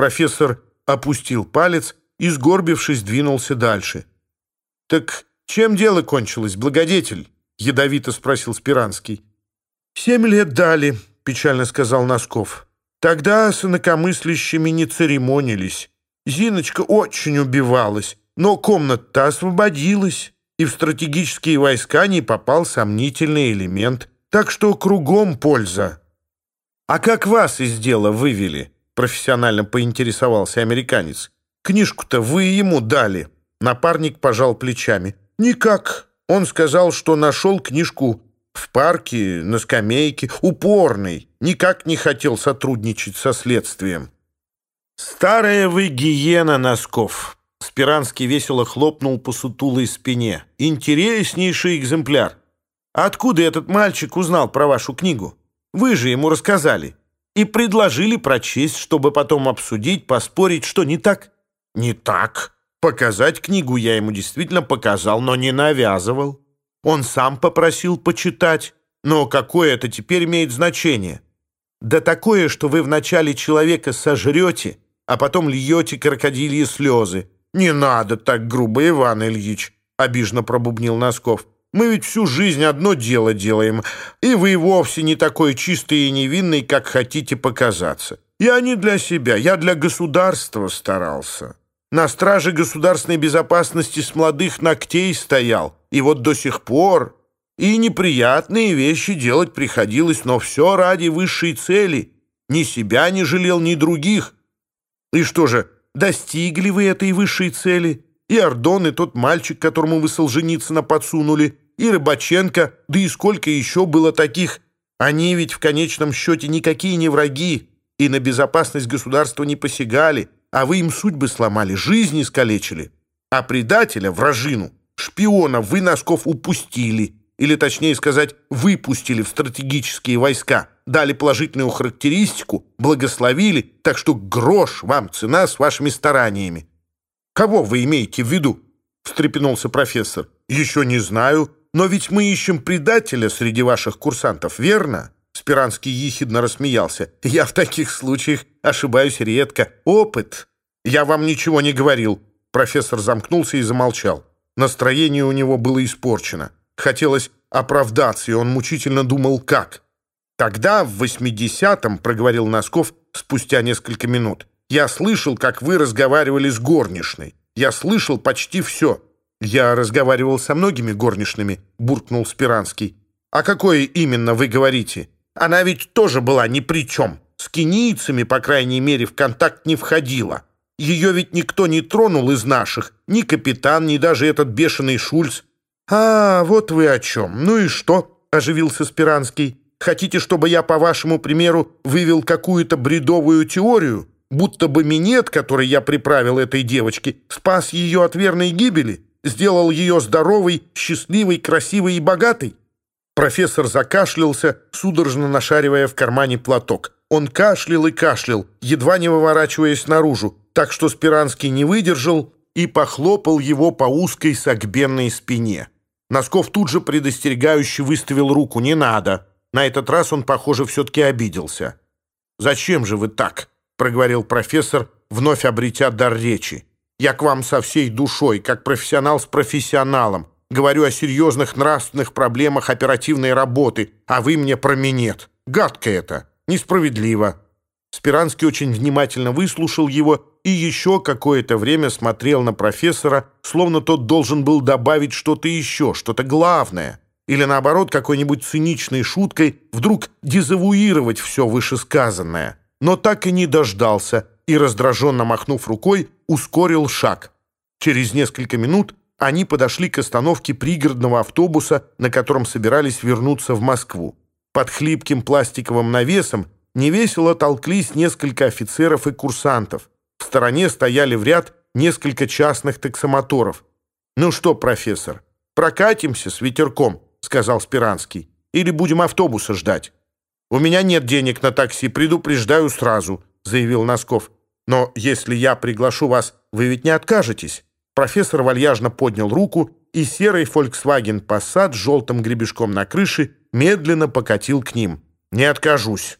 Профессор опустил палец и, сгорбившись, двинулся дальше. «Так чем дело кончилось, благодетель?» — ядовито спросил Спиранский. «Семь лет дали», — печально сказал Носков. «Тогда с инакомыслящими не церемонились. Зиночка очень убивалась, но комната-то освободилась, и в стратегические войска не попал сомнительный элемент, так что кругом польза». «А как вас из дела вывели?» — профессионально поинтересовался американец. «Книжку-то вы ему дали». Напарник пожал плечами. «Никак. Он сказал, что нашел книжку в парке, на скамейке, упорный, никак не хотел сотрудничать со следствием. «Старая вы гиена, Носков!» Спиранский весело хлопнул по сутулой спине. «Интереснейший экземпляр. Откуда этот мальчик узнал про вашу книгу? Вы же ему рассказали. и предложили прочесть, чтобы потом обсудить, поспорить, что не так. Не так. Показать книгу я ему действительно показал, но не навязывал. Он сам попросил почитать, но какое это теперь имеет значение? Да такое, что вы вначале человека сожрете, а потом льете крокодильи слезы. «Не надо так грубо, Иван Ильич», — Обижно пробубнил Носков. Мы ведь всю жизнь одно дело делаем, и вы вовсе не такой чистый и невинный, как хотите показаться. Я не для себя, я для государства старался. На страже государственной безопасности с молодых ногтей стоял, и вот до сих пор. И неприятные вещи делать приходилось, но все ради высшей цели. Ни себя не жалел, ни других. И что же, достигли вы этой высшей цели?» И Ордон, и тот мальчик, которому вы Солженицына подсунули, и Рыбаченко, да и сколько еще было таких. Они ведь в конечном счете никакие не враги и на безопасность государства не посягали, а вы им судьбы сломали, жизни искалечили. А предателя, вражину, шпиона вы носков упустили, или точнее сказать, выпустили в стратегические войска, дали положительную характеристику, благословили, так что грош вам цена с вашими стараниями. «Кого вы имеете в виду?» — встрепенулся профессор. «Еще не знаю. но ведь мы ищем предателя среди ваших курсантов, верно?» Спиранский ехидно рассмеялся. «Я в таких случаях ошибаюсь редко. Опыт. Я вам ничего не говорил». Профессор замкнулся и замолчал. Настроение у него было испорчено. Хотелось оправдаться, и он мучительно думал, как. «Тогда, в восьмидесятом, — проговорил Носков спустя несколько минут, — я слышал, как вы разговаривали с горничной. Я слышал почти все. Я разговаривал со многими горничными, — буркнул Спиранский. «А какое именно вы говорите?» Она ведь тоже была ни при чем. С кенийцами, по крайней мере, в контакт не входила. Ее ведь никто не тронул из наших. Ни капитан, ни даже этот бешеный Шульц. «А, вот вы о чем. Ну и что?» — оживился Спиранский. «Хотите, чтобы я, по вашему примеру, вывел какую-то бредовую теорию? Будто бы минет, который я приправил этой девочке, спас ее от верной гибели? Сделал ее здоровой, счастливой, красивой и богатой? Профессор закашлялся, судорожно нашаривая в кармане платок. Он кашлял и кашлял, едва не выворачиваясь наружу, так что Спиранский не выдержал и похлопал его по узкой согбенной спине. Носков тут же предостерегающе выставил руку «не надо». На этот раз он, похоже, все-таки обиделся. «Зачем же вы так?» — проговорил профессор, вновь обретя дар речи. «Я к вам со всей душой, как профессионал с профессионалом. Говорю о серьезных нравственных проблемах оперативной работы, а вы мне про минет. Гадко это, несправедливо». Спиранский очень внимательно выслушал его и еще какое-то время смотрел на профессора, словно тот должен был добавить что-то еще, что-то главное. Или, наоборот, какой-нибудь циничной шуткой вдруг дезавуировать все вышесказанное. Но так и не дождался и, раздраженно махнув рукой, ускорил шаг. Через несколько минут они подошли к остановке пригородного автобуса, на котором собирались вернуться в Москву. Под хлипким пластиковым навесом невесело толклись несколько офицеров и курсантов. В стороне стояли в ряд несколько частных таксомоторов. «Ну что, профессор, прокатимся с ветерком», — сказал Спиранский. «Или будем автобуса ждать?» «У меня нет денег на такси, предупреждаю сразу», — заявил Носков. Но если я приглашу вас, вы ведь не откажетесь?» Профессор вальяжно поднял руку, и серый Volkswagen Passat с желтым гребешком на крыше медленно покатил к ним. «Не откажусь».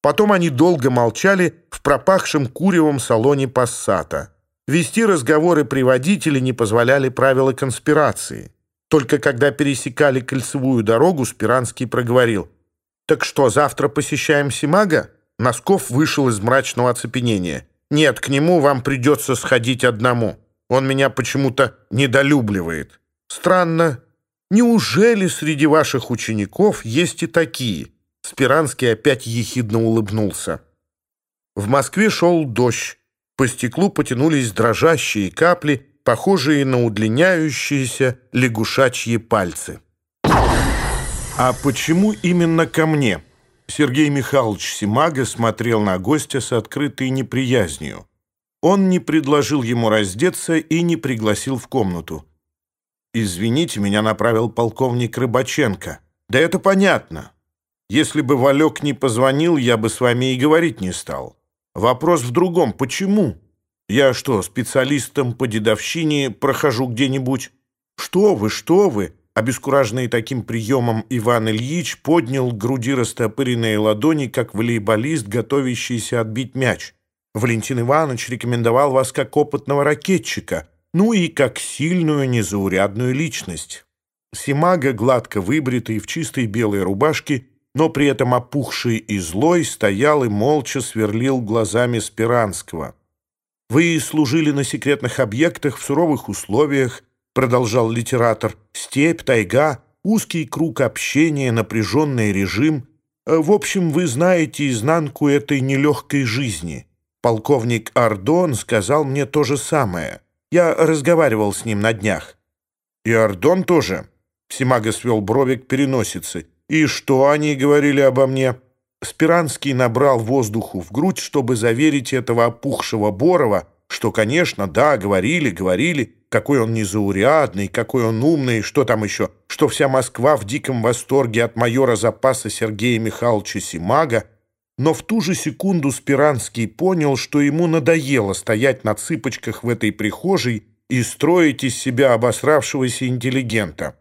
Потом они долго молчали в пропахшем куревом салоне Пассата. Вести разговоры при водителе не позволяли правила конспирации. Только когда пересекали кольцевую дорогу, Спиранский проговорил. «Так что, завтра посещаем Симага?» Носков вышел из мрачного оцепенения – нет, к нему вам придется сходить одному. Он меня почему-то недолюбливает. Странно. Неужели среди ваших учеников есть и такие? Спиранский опять ехидно улыбнулся. В Москве шел дождь. По стеклу потянулись дрожащие капли, похожие на удлиняющиеся лягушачьи пальцы. «А почему именно ко мне?» Сергей Михайлович Симага смотрел на гостя с открытой неприязнью. Он не предложил ему раздеться и не пригласил в комнату. «Извините, меня направил полковник Рыбаченко». «Да это понятно. Если бы Валек не позвонил, я бы с вами и говорить не стал. Вопрос в другом. Почему? Я что, специалистом по дедовщине прохожу где-нибудь? Что вы, что вы? Обескураженный таким приемом Иван Ильич поднял к груди растопыренные ладони, как волейболист, готовящийся отбить мяч. Валентин Иванович рекомендовал вас как опытного ракетчика, ну и как сильную незаурядную личность. Симага, гладко выбритый, в чистой белой рубашке, но при этом опухший и злой, стоял и молча сверлил глазами Спиранского. «Вы служили на секретных объектах в суровых условиях», Продолжал литератор. «Степь, тайга, узкий круг общения, напряженный режим. Э, в общем, вы знаете изнанку этой нелегкой жизни. Полковник Ардон сказал мне то же самое. Я разговаривал с ним на днях». «И Ардон тоже?» Псимага свел брови к переносице. «И что они говорили обо мне?» Спиранский набрал воздуху в грудь, чтобы заверить этого опухшего Борова, что, конечно, да, говорили, говорили, какой он незаурядный, какой он умный, что там еще, что вся Москва в диком восторге от майора запаса Сергея Михайловича Симага, но в ту же секунду Спиранский понял, что ему надоело стоять на цыпочках в этой прихожей и строить из себя обосравшегося интеллигента.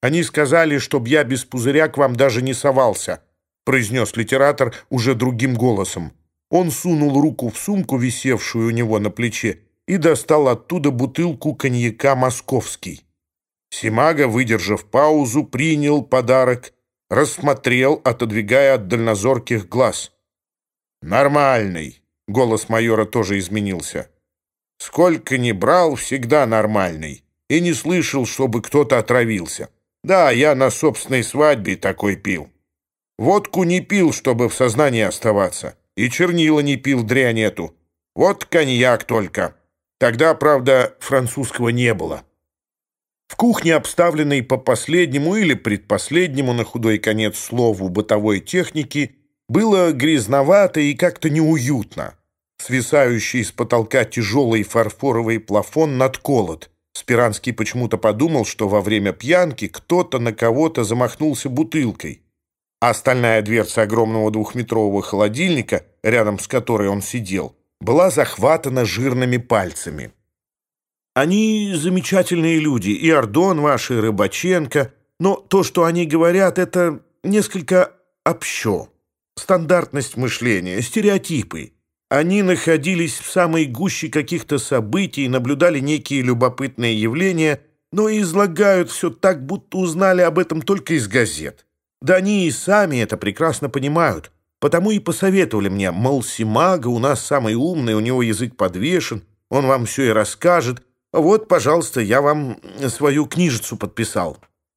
«Они сказали, чтоб я без пузыря к вам даже не совался», произнес литератор уже другим голосом. Он сунул руку в сумку, висевшую у него на плече, и достал оттуда бутылку коньяка «Московский». Симага, выдержав паузу, принял подарок, рассмотрел, отодвигая от дальнозорких глаз. «Нормальный», — голос майора тоже изменился. «Сколько ни брал, всегда нормальный, и не слышал, чтобы кто-то отравился». Да, я на собственной свадьбе такой пил. Водку не пил, чтобы в сознании оставаться. и чернила не пил, дрянь эту. Вот коньяк только. Тогда, правда, французского не было. В кухне, обставленной по последнему или предпоследнему на худой конец слову бытовой техники, было грязновато и как-то неуютно. Свисающий из потолка тяжелый фарфоровый плафон надколот. Спиранский почему-то подумал, что во время пьянки кто-то на кого-то замахнулся бутылкой. а остальная дверца огромного двухметрового холодильника, рядом с которой он сидел, была захватана жирными пальцами. «Они замечательные люди, и Ордон ваш, и Рыбаченко, но то, что они говорят, это несколько общо. Стандартность мышления, стереотипы. Они находились в самой гуще каких-то событий, наблюдали некие любопытные явления, но излагают все так, будто узнали об этом только из газет. Да они и сами это прекрасно понимают. Потому и посоветовали мне, мол, Симага у нас самый умный, у него язык подвешен, он вам все и расскажет. Вот, пожалуйста, я вам свою книжицу подписал».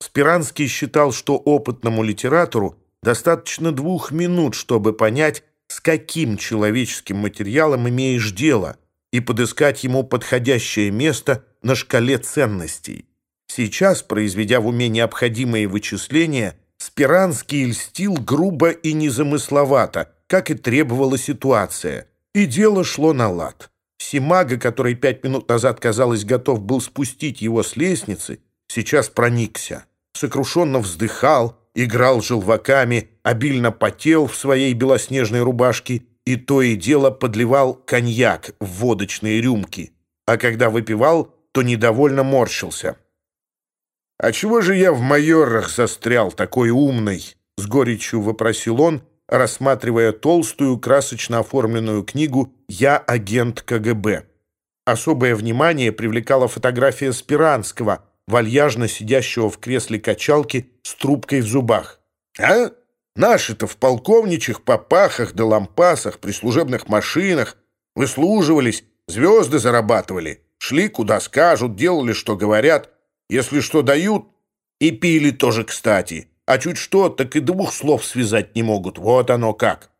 Спиранский считал, что опытному литератору достаточно двух минут, чтобы понять, с каким человеческим материалом имеешь дело, и подыскать ему подходящее место на шкале ценностей. Сейчас, произведя в уме необходимые вычисления, Спиранский льстил грубо и незамысловато, как и требовала ситуация. И дело шло на лад. Симага, который пять минут назад, казалось, готов был спустить его с лестницы, сейчас проникся. Сокрушенно вздыхал, играл желваками, обильно потел в своей белоснежной рубашке и то и дело подливал коньяк в водочные рюмки. А когда выпивал, то недовольно морщился. «А чего же я в майорах застрял, такой умный?» — с горечью вопросил он, рассматривая толстую, красочно оформленную книгу «Я агент КГБ». Особое внимание привлекала фотография Спиранского, вальяжно сидящего в кресле качалки с трубкой в зубах. «А? Наши-то в полковничьих попахах да лампасах, при служебных машинах выслуживались, звезды зарабатывали, шли куда скажут, делали, что говорят. Если что дают, и пили тоже кстати. А чуть что, так и двух слов связать не могут. Вот оно как!»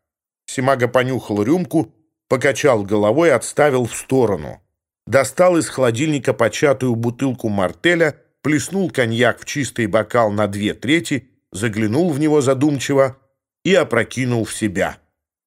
Симага понюхал рюмку, покачал головой, отставил в сторону. Достал из холодильника початую бутылку мартеля, плеснул коньяк в чистый бокал на две трети, заглянул в него задумчиво и опрокинул в себя.